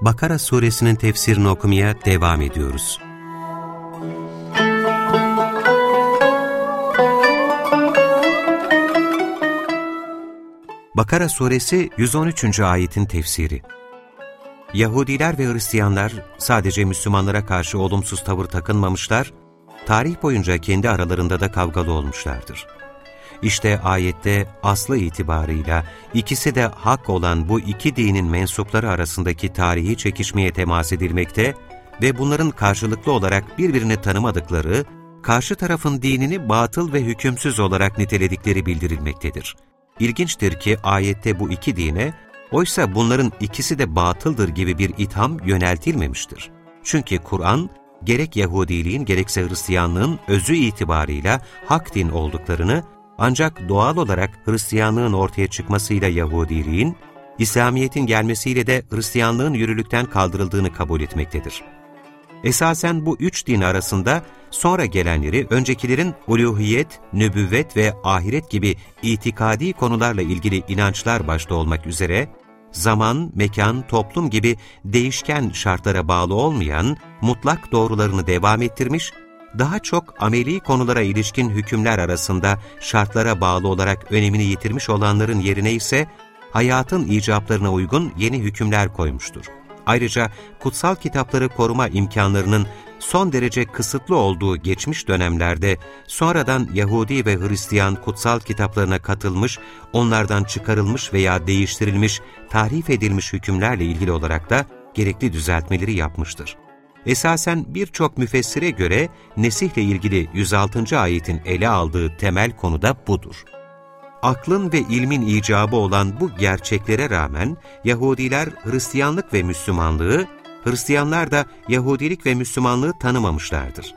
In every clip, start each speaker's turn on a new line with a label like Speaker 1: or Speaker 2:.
Speaker 1: Bakara suresinin tefsirini okumaya devam ediyoruz. Bakara suresi 113. ayetin tefsiri Yahudiler ve Hristiyanlar sadece Müslümanlara karşı olumsuz tavır takınmamışlar, tarih boyunca kendi aralarında da kavgalı olmuşlardır. İşte ayette aslı itibarıyla ikisi de hak olan bu iki dinin mensupları arasındaki tarihi çekişmeye temas edilmekte ve bunların karşılıklı olarak birbirini tanımadıkları, karşı tarafın dinini batıl ve hükümsüz olarak niteledikleri bildirilmektedir. İlginçtir ki ayette bu iki dine, oysa bunların ikisi de batıldır gibi bir itham yöneltilmemiştir. Çünkü Kur'an, gerek Yahudiliğin gerekse Hristiyanlığın özü itibarıyla hak din olduklarını ancak doğal olarak Hristiyanlığın ortaya çıkmasıyla Yahudiliğin, İslamiyet'in gelmesiyle de Hristiyanlığın yürürlükten kaldırıldığını kabul etmektedir. Esasen bu üç din arasında sonra gelenleri öncekilerin uluhiyet, nübüvvet ve ahiret gibi itikadi konularla ilgili inançlar başta olmak üzere, zaman, mekan, toplum gibi değişken şartlara bağlı olmayan mutlak doğrularını devam ettirmiş daha çok ameli konulara ilişkin hükümler arasında şartlara bağlı olarak önemini yitirmiş olanların yerine ise hayatın icaplarına uygun yeni hükümler koymuştur. Ayrıca kutsal kitapları koruma imkanlarının son derece kısıtlı olduğu geçmiş dönemlerde sonradan Yahudi ve Hristiyan kutsal kitaplarına katılmış, onlardan çıkarılmış veya değiştirilmiş, tahrif edilmiş hükümlerle ilgili olarak da gerekli düzeltmeleri yapmıştır. Esasen birçok müfessire göre nesihle ilgili 106. ayetin ele aldığı temel konu da budur. Aklın ve ilmin icabı olan bu gerçeklere rağmen Yahudiler Hristiyanlık ve Müslümanlığı, Hristiyanlar da Yahudilik ve Müslümanlığı tanımamışlardır.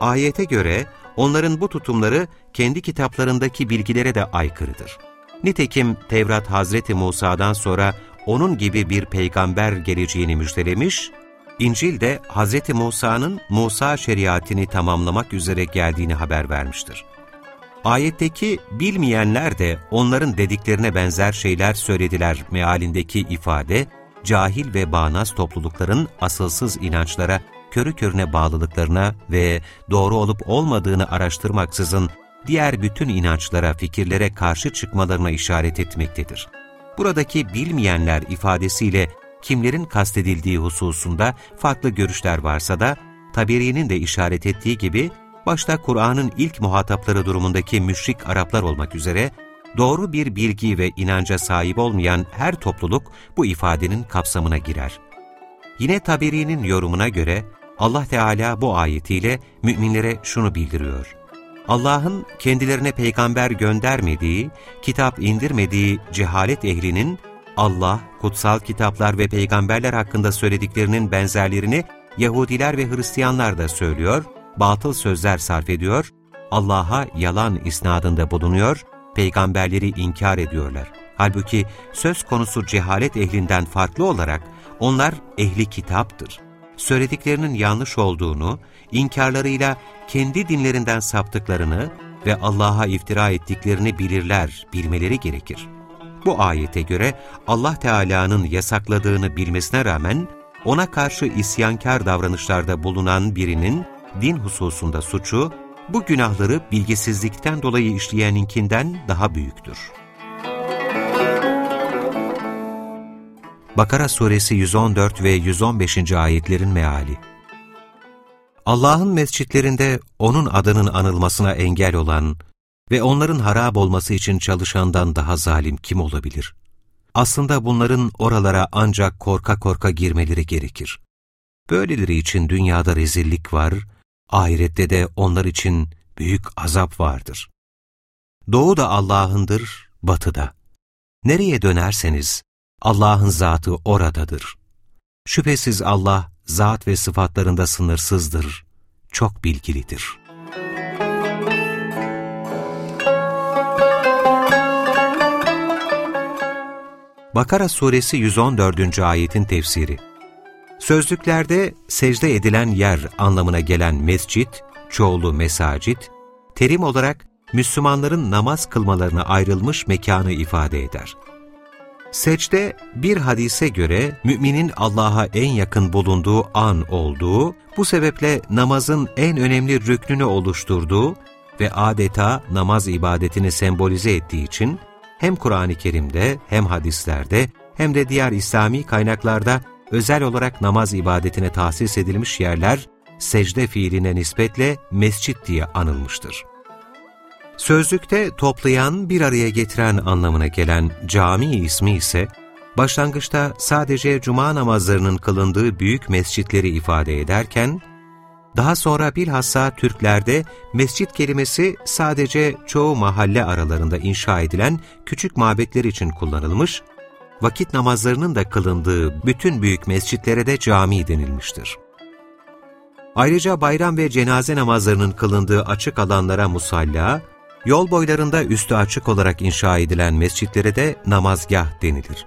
Speaker 1: Ayete göre onların bu tutumları kendi kitaplarındaki bilgilere de aykırıdır. Nitekim Tevrat Hazreti Musa'dan sonra onun gibi bir peygamber geleceğini müjdelemiş İncil de Hz. Musa'nın Musa şeriatini tamamlamak üzere geldiğini haber vermiştir. Ayetteki bilmeyenler de onların dediklerine benzer şeyler söylediler mealindeki ifade, cahil ve bağnaz toplulukların asılsız inançlara körü körüne bağlılıklarına ve doğru olup olmadığını araştırmaksızın diğer bütün inançlara, fikirlere karşı çıkmalarına işaret etmektedir. Buradaki bilmeyenler ifadesiyle kimlerin kastedildiği hususunda farklı görüşler varsa da, Taberi'nin de işaret ettiği gibi, başta Kur'an'ın ilk muhatapları durumundaki müşrik Araplar olmak üzere, doğru bir bilgi ve inanca sahip olmayan her topluluk bu ifadenin kapsamına girer. Yine Taberi'nin yorumuna göre, Allah Teala bu ayetiyle müminlere şunu bildiriyor. Allah'ın kendilerine peygamber göndermediği, kitap indirmediği cehalet ehlinin Allah, kutsal kitaplar ve peygamberler hakkında söylediklerinin benzerlerini Yahudiler ve Hristiyanlar da söylüyor, batıl sözler sarf ediyor, Allah'a yalan isnadında bulunuyor, peygamberleri inkar ediyorlar. Halbuki söz konusu cehalet ehlinden farklı olarak onlar ehli kitaptır. Söylediklerinin yanlış olduğunu, inkarlarıyla kendi dinlerinden saptıklarını ve Allah'a iftira ettiklerini bilirler, bilmeleri gerekir. Bu ayete göre Allah Teala'nın yasakladığını bilmesine rağmen ona karşı isyankar davranışlarda bulunan birinin din hususunda suçu, bu günahları bilgisizlikten dolayı işleyeninkinden daha büyüktür. Bakara Suresi 114 ve 115. ayetlerin meali Allah'ın mescitlerinde O'nun adının anılmasına engel olan ve onların harap olması için çalışandan daha zalim kim olabilir? Aslında bunların oralara ancak korka korka girmeleri gerekir. Böyleleri için dünyada rezillik var, ahirette de onlar için büyük azap vardır. Doğu da Allah'ındır, batı da. Nereye dönerseniz Allah'ın zatı oradadır. Şüphesiz Allah, zat ve sıfatlarında sınırsızdır, çok bilgilidir. Bakara Suresi 114. ayetin tefsiri Sözlüklerde secde edilen yer anlamına gelen mescit, çoğulu mesacit, terim olarak Müslümanların namaz kılmalarına ayrılmış mekanı ifade eder. Secde, bir hadise göre müminin Allah'a en yakın bulunduğu an olduğu, bu sebeple namazın en önemli rüknünü oluşturduğu ve adeta namaz ibadetini sembolize ettiği için, hem Kur'an-ı Kerim'de hem hadislerde hem de diğer İslami kaynaklarda özel olarak namaz ibadetine tahsis edilmiş yerler, secde fiiline nispetle mescit diye anılmıştır. Sözlükte toplayan, bir araya getiren anlamına gelen cami ismi ise, başlangıçta sadece cuma namazlarının kılındığı büyük mescitleri ifade ederken, daha sonra bilhassa Türklerde mescit kelimesi sadece çoğu mahalle aralarında inşa edilen küçük mabetler için kullanılmış, vakit namazlarının da kılındığı bütün büyük mescitlere de cami denilmiştir. Ayrıca bayram ve cenaze namazlarının kılındığı açık alanlara musalla, Yol boylarında üstü açık olarak inşa edilen mescitlere de namazgah denilir.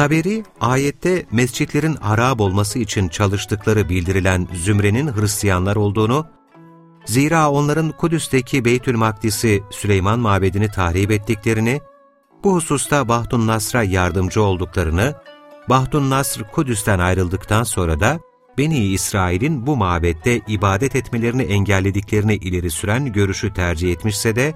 Speaker 1: Taberi, ayette mescitlerin harap olması için çalıştıkları bildirilen zümrenin Hristiyanlar olduğunu, zira onların Kudüs'teki Beytül Makdis'i Süleyman Mabedi'ni tahrip ettiklerini, bu hususta Bahtun Nasr'a yardımcı olduklarını, Bahtun Nasr Kudüs'ten ayrıldıktan sonra da Beni İsrail'in bu mabette ibadet etmelerini engellediklerini ileri süren görüşü tercih etmişse de,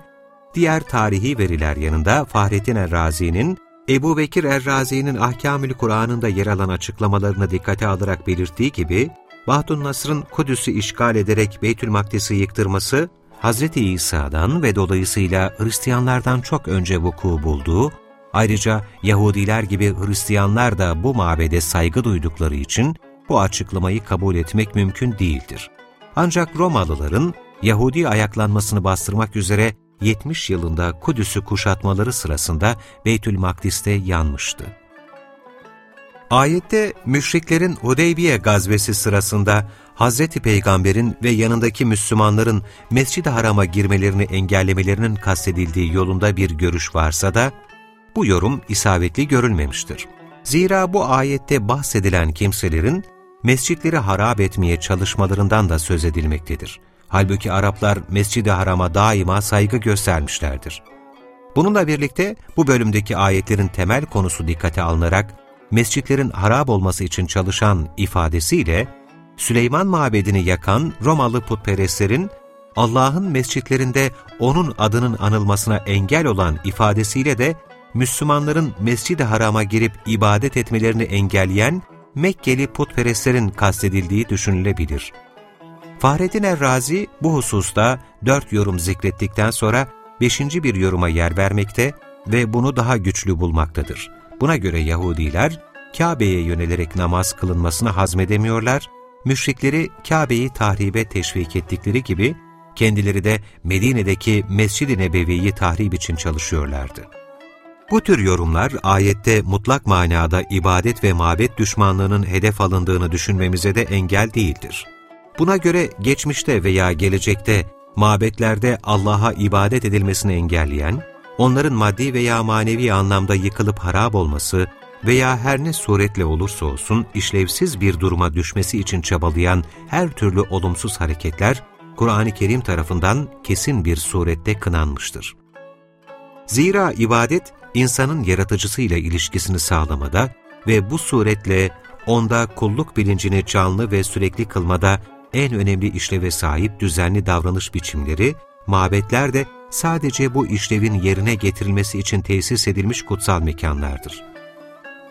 Speaker 1: diğer tarihi veriler yanında Fahrettin Errazi'nin, Ebu Bekir Errazi'nin Ahkamül Kur'an'ında yer alan açıklamalarını dikkate alarak belirttiği gibi, Bahtun Nasr'ın Kudüs'ü işgal ederek Beytül Makdis'i yıktırması, Hz. İsa'dan ve dolayısıyla Hristiyanlardan çok önce vuku bulduğu, ayrıca Yahudiler gibi Hristiyanlar da bu mabede saygı duydukları için bu açıklamayı kabul etmek mümkün değildir. Ancak Romalıların Yahudi ayaklanmasını bastırmak üzere 70 yılında Kudüs'ü kuşatmaları sırasında Beytül Makdis'te yanmıştı. Ayette müşriklerin Hudeybiye gazvesi sırasında Hazreti Peygamber'in ve yanındaki Müslümanların Mescid-i Haram'a girmelerini engellemelerinin kastedildiği yolunda bir görüş varsa da, bu yorum isabetli görülmemiştir. Zira bu ayette bahsedilen kimselerin mescitleri harap etmeye çalışmalarından da söz edilmektedir. Halbuki Araplar Mescid-i Haram'a daima saygı göstermişlerdir. Bununla birlikte bu bölümdeki ayetlerin temel konusu dikkate alınarak, mescitlerin harap olması için çalışan ifadesiyle, Süleyman mabedini yakan Romalı putperestlerin, Allah'ın mescitlerinde O'nun adının anılmasına engel olan ifadesiyle de, Müslümanların Mescid-i Haram'a girip ibadet etmelerini engelleyen Mekkeli putperestlerin kastedildiği düşünülebilir. Fahrettin Errazi bu hususta dört yorum zikrettikten sonra beşinci bir yoruma yer vermekte ve bunu daha güçlü bulmaktadır. Buna göre Yahudiler Kabe'ye yönelerek namaz kılınmasını hazmedemiyorlar, müşrikleri Kabe'yi tahribe teşvik ettikleri gibi kendileri de Medine'deki Mescid-i Nebevi'yi tahrip için çalışıyorlardı. Bu tür yorumlar ayette mutlak manada ibadet ve mabet düşmanlığının hedef alındığını düşünmemize de engel değildir. Buna göre geçmişte veya gelecekte mabetlerde Allah'a ibadet edilmesini engelleyen, onların maddi veya manevi anlamda yıkılıp harap olması veya her ne suretle olursa olsun işlevsiz bir duruma düşmesi için çabalayan her türlü olumsuz hareketler, Kur'an-ı Kerim tarafından kesin bir surette kınanmıştır. Zira ibadet, insanın yaratıcısıyla ilişkisini sağlamada ve bu suretle onda kulluk bilincini canlı ve sürekli kılmada en önemli işleve sahip düzenli davranış biçimleri, mabetler de sadece bu işlevin yerine getirilmesi için tesis edilmiş kutsal mekanlardır.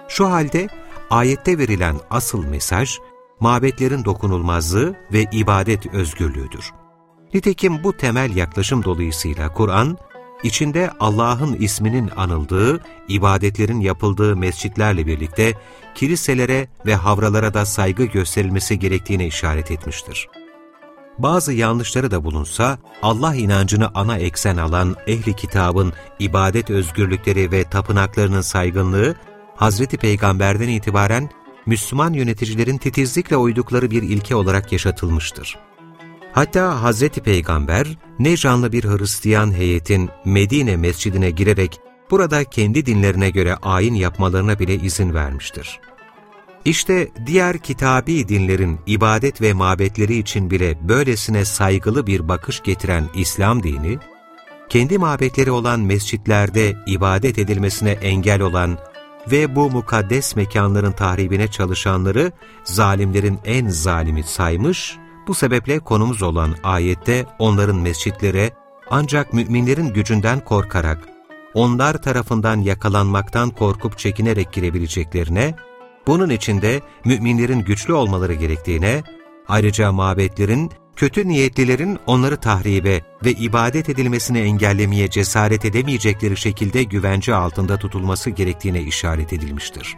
Speaker 1: Şu halde ayette verilen asıl mesaj, mabetlerin dokunulmazlığı ve ibadet özgürlüğüdür. Nitekim bu temel yaklaşım dolayısıyla Kur'an, içinde Allah'ın isminin anıldığı, ibadetlerin yapıldığı mescitlerle birlikte kiliselere ve havralara da saygı gösterilmesi gerektiğine işaret etmiştir. Bazı yanlışları da bulunsa, Allah inancını ana eksen alan ehli kitabın ibadet özgürlükleri ve tapınaklarının saygınlığı, Hazreti Peygamber'den itibaren Müslüman yöneticilerin titizlikle uydukları bir ilke olarak yaşatılmıştır. Hatta Hz. Peygamber, ne canlı bir Hristiyan heyetin Medine mescidine girerek burada kendi dinlerine göre ayin yapmalarına bile izin vermiştir. İşte diğer kitabi dinlerin ibadet ve mabetleri için bile böylesine saygılı bir bakış getiren İslam dini, kendi mabetleri olan mescitlerde ibadet edilmesine engel olan ve bu mukaddes mekanların tahribine çalışanları zalimlerin en zalimi saymış, bu sebeple konumuz olan ayette onların mescitlere ancak müminlerin gücünden korkarak, onlar tarafından yakalanmaktan korkup çekinerek girebileceklerine, bunun için de müminlerin güçlü olmaları gerektiğine, ayrıca mabetlerin, kötü niyetlilerin onları tahribe ve ibadet edilmesini engellemeye cesaret edemeyecekleri şekilde güvence altında tutulması gerektiğine işaret edilmiştir.